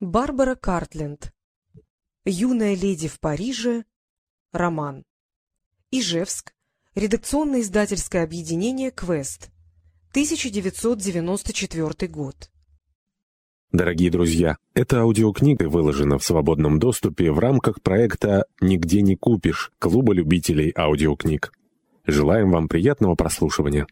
Барбара Картленд. Юная леди в Париже. Роман. Ижевск. Редакционно-издательское объединение «Квест». 1994 год. Дорогие друзья, эта аудиокнига выложена в свободном доступе в рамках проекта «Нигде не купишь» Клуба любителей аудиокниг. Желаем вам приятного прослушивания.